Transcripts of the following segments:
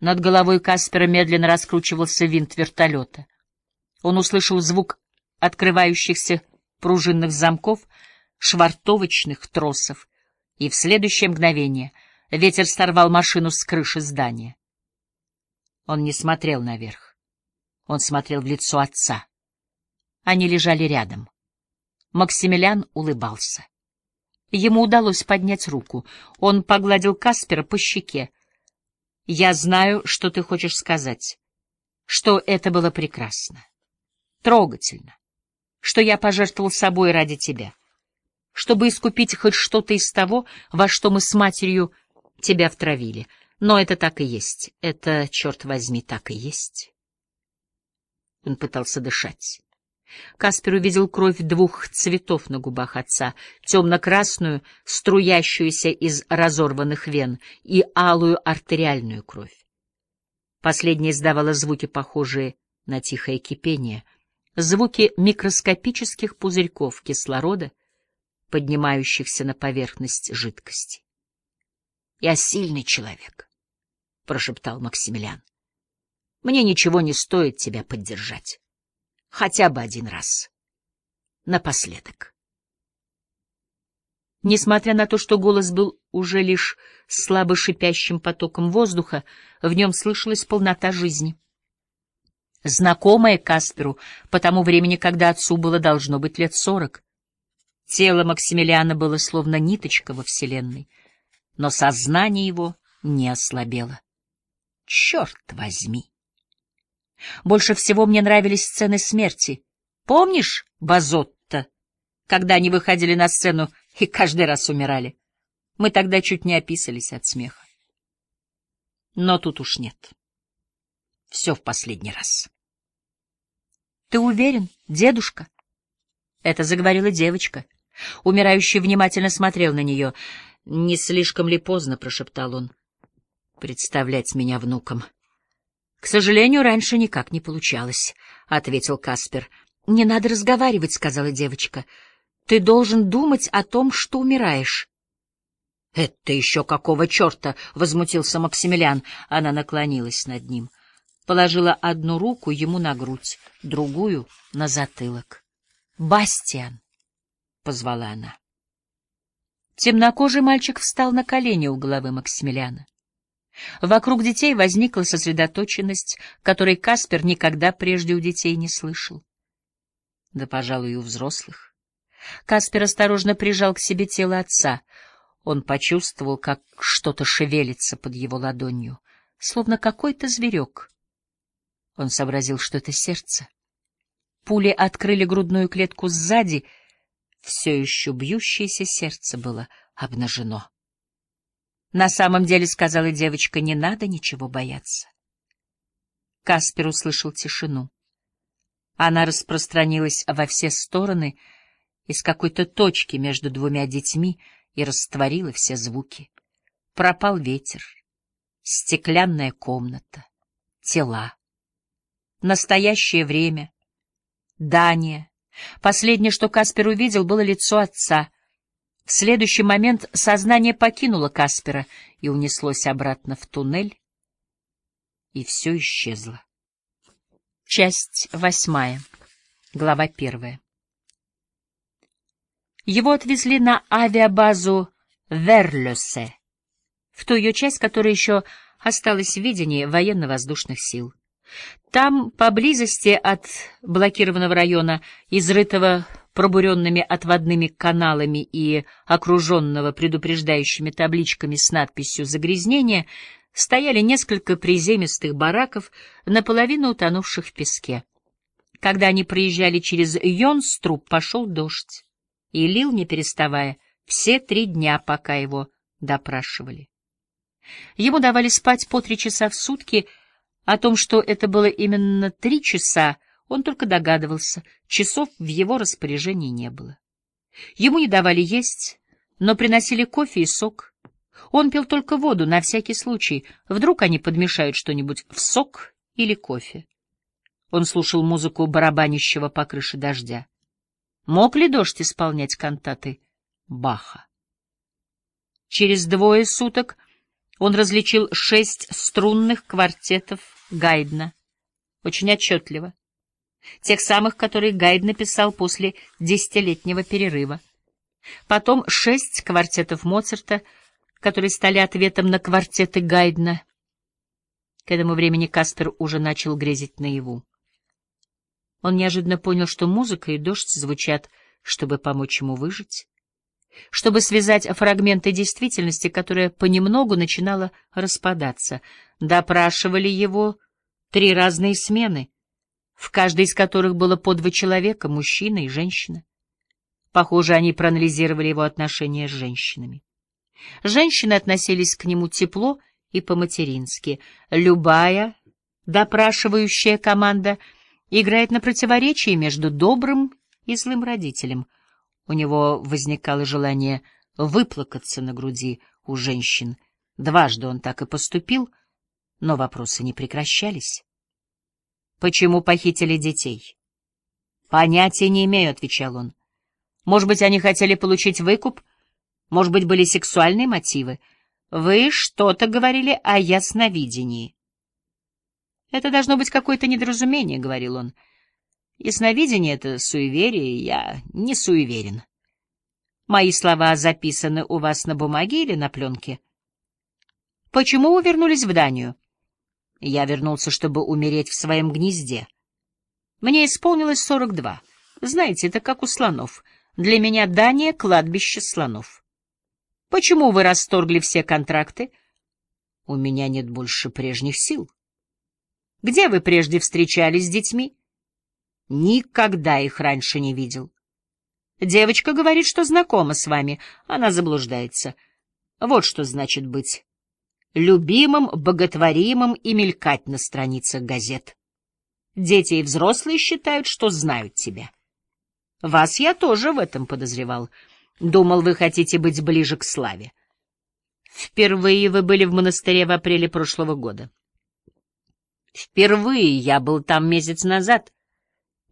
Над головой Каспера медленно раскручивался винт вертолета. Он услышал звук открывающихся пружинных замков, швартовочных тросов, и в следующее мгновение ветер сорвал машину с крыши здания. Он не смотрел наверх. Он смотрел в лицо отца. Они лежали рядом. Максимилиан улыбался. Ему удалось поднять руку. Он погладил Каспера по щеке. «Я знаю, что ты хочешь сказать, что это было прекрасно, трогательно, что я пожертвовал собой ради тебя, чтобы искупить хоть что-то из того, во что мы с матерью тебя втравили. Но это так и есть. Это, черт возьми, так и есть». Он пытался дышать. Каспер увидел кровь двух цветов на губах отца, темно-красную, струящуюся из разорванных вен, и алую артериальную кровь. Последняя издавала звуки, похожие на тихое кипение, звуки микроскопических пузырьков кислорода, поднимающихся на поверхность жидкости. — Я сильный человек, — прошептал Максимилиан. — Мне ничего не стоит тебя поддержать. Хотя бы один раз. Напоследок. Несмотря на то, что голос был уже лишь слабо шипящим потоком воздуха, в нем слышалась полнота жизни. Знакомая Касперу по тому времени, когда отцу было должно быть лет сорок. Тело Максимилиана было словно ниточка во Вселенной, но сознание его не ослабело. Черт возьми! Больше всего мне нравились сцены смерти. Помнишь Базотта, когда они выходили на сцену и каждый раз умирали? Мы тогда чуть не описались от смеха. Но тут уж нет. Все в последний раз. — Ты уверен, дедушка? Это заговорила девочка. Умирающий внимательно смотрел на нее. — Не слишком ли поздно? — прошептал он. — Представлять меня внуком. — к сожалению, раньше никак не получалось, — ответил Каспер. — Не надо разговаривать, — сказала девочка. — Ты должен думать о том, что умираешь. — Это еще какого черта? — возмутился Максимилиан. Она наклонилась над ним. Положила одну руку ему на грудь, другую — на затылок. — Бастиан! — позвала она. Темнокожий мальчик встал на колени у головы Максимилиана. Вокруг детей возникла сосредоточенность, которой Каспер никогда прежде у детей не слышал. Да, пожалуй, и у взрослых. Каспер осторожно прижал к себе тело отца. Он почувствовал, как что-то шевелится под его ладонью, словно какой-то зверек. Он сообразил, что это сердце. Пули открыли грудную клетку сзади, все еще бьющееся сердце было обнажено. На самом деле, — сказала девочка, — не надо ничего бояться. Каспер услышал тишину. Она распространилась во все стороны из какой-то точки между двумя детьми и растворила все звуки. Пропал ветер, стеклянная комната, тела. Настоящее время, Дания. Последнее, что Каспер увидел, было лицо отца — в следующий момент сознание покинуло Каспера и унеслось обратно в туннель, и все исчезло. Часть восьмая, глава первая. Его отвезли на авиабазу Верлёсе, в ту ее часть, которая еще осталась в видении военно-воздушных сил. Там, поблизости от блокированного района, изрытого пробуренными отводными каналами и окруженного предупреждающими табличками с надписью «Загрязнение», стояли несколько приземистых бараков, наполовину утонувших в песке. Когда они проезжали через Йонструб, пошел дождь, и лил, не переставая, все три дня, пока его допрашивали. Ему давали спать по три часа в сутки, о том, что это было именно три часа, он только догадывался, часов в его распоряжении не было. Ему не давали есть, но приносили кофе и сок. Он пил только воду на всякий случай, вдруг они подмешают что-нибудь в сок или кофе. Он слушал музыку барабанящего по крыше дождя. Мог ли дождь исполнять кантаты Баха? Через двое суток Он различил шесть струнных квартетов Гайдна. Очень отчетливо. Тех самых, которые Гайд написал после десятилетнего перерыва. Потом шесть квартетов Моцарта, которые стали ответом на квартеты Гайдна. К этому времени Каспер уже начал грезить наяву. Он неожиданно понял, что музыка и дождь звучат, чтобы помочь ему выжить чтобы связать фрагменты действительности, которая понемногу начинала распадаться. Допрашивали его три разные смены, в каждой из которых было по два человека, мужчина и женщина. Похоже, они проанализировали его отношения с женщинами. Женщины относились к нему тепло и по-матерински. Любая допрашивающая команда играет на противоречии между добрым и злым родителем — у него возникало желание выплакаться на груди у женщин. Дважды он так и поступил, но вопросы не прекращались. «Почему похитили детей?» «Понятия не имею», — отвечал он. «Может быть, они хотели получить выкуп? Может быть, были сексуальные мотивы? Вы что-то говорили о ясновидении». «Это должно быть какое-то недоразумение», — говорил он. Ясновидение — это суеверие, я не суеверен. Мои слова записаны у вас на бумаге или на пленке? Почему вы вернулись в Данию? Я вернулся, чтобы умереть в своем гнезде. Мне исполнилось сорок два. Знаете, это как у слонов. Для меня Дания — кладбище слонов. Почему вы расторгли все контракты? У меня нет больше прежних сил. Где вы прежде встречались с детьми? Никогда их раньше не видел. Девочка говорит, что знакома с вами. Она заблуждается. Вот что значит быть любимым, боготворимым и мелькать на страницах газет. Дети и взрослые считают, что знают тебя. Вас я тоже в этом подозревал. Думал, вы хотите быть ближе к славе. Впервые вы были в монастыре в апреле прошлого года. Впервые я был там месяц назад.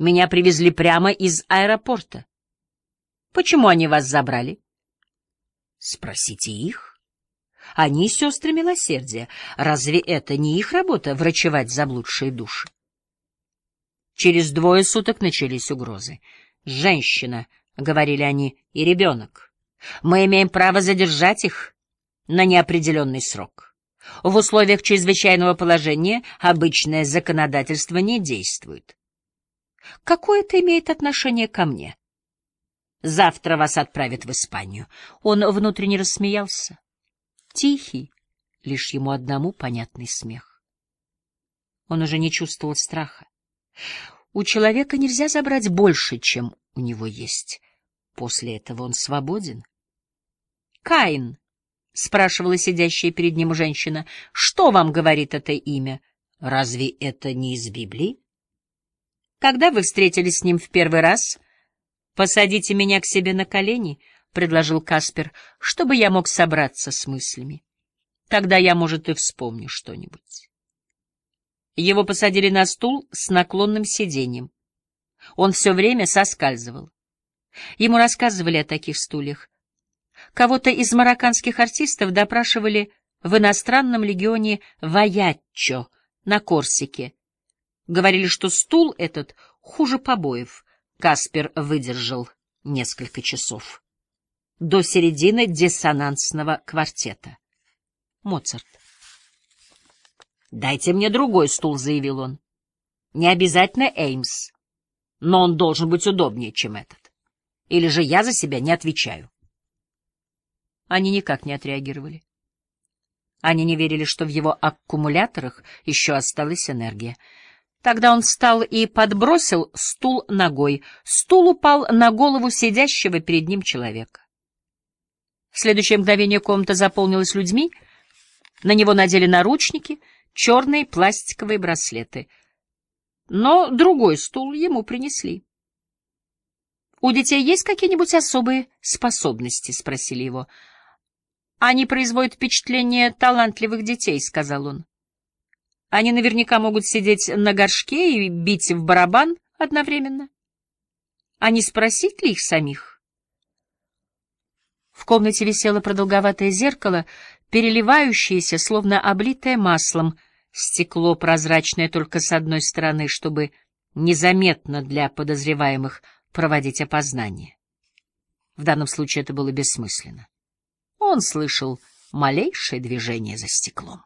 Меня привезли прямо из аэропорта. Почему они вас забрали? Спросите их. Они сестры милосердия. Разве это не их работа — врачевать заблудшие души? Через двое суток начались угрозы. «Женщина», — говорили они, — «и ребенок. Мы имеем право задержать их на неопределенный срок. В условиях чрезвычайного положения обычное законодательство не действует. Какое это имеет отношение ко мне? Завтра вас отправят в Испанию. Он внутренне рассмеялся. Тихий, лишь ему одному понятный смех. Он уже не чувствовал страха. У человека нельзя забрать больше, чем у него есть. После этого он свободен. Каин, — спрашивала сидящая перед ним женщина, — что вам говорит это имя? Разве это не из Библии? Когда вы встретились с ним в первый раз? Посадите меня к себе на колени, — предложил Каспер, — чтобы я мог собраться с мыслями. Тогда я, может, и вспомню что-нибудь. Его посадили на стул с наклонным сиденьем. Он все время соскальзывал. Ему рассказывали о таких стульях. Кого-то из марокканских артистов допрашивали в иностранном легионе Ваяччо на Корсике, Говорили, что стул этот хуже побоев. Каспер выдержал несколько часов. До середины диссонансного квартета. Моцарт. «Дайте мне другой стул», — заявил он. «Не обязательно Эймс, но он должен быть удобнее, чем этот. Или же я за себя не отвечаю». Они никак не отреагировали. Они не верили, что в его аккумуляторах еще осталась энергия. Тогда он встал и подбросил стул ногой. Стул упал на голову сидящего перед ним человека. В следующее мгновение комната заполнилась людьми. На него надели наручники, черные пластиковые браслеты. Но другой стул ему принесли. «У детей есть какие-нибудь особые способности?» — спросили его. «Они производят впечатление талантливых детей», — сказал он. Они наверняка могут сидеть на горшке и бить в барабан одновременно. А не спросить ли их самих? В комнате висело продолговатое зеркало, переливающееся, словно облитое маслом, стекло прозрачное только с одной стороны, чтобы незаметно для подозреваемых проводить опознание. В данном случае это было бессмысленно. Он слышал малейшее движение за стеклом.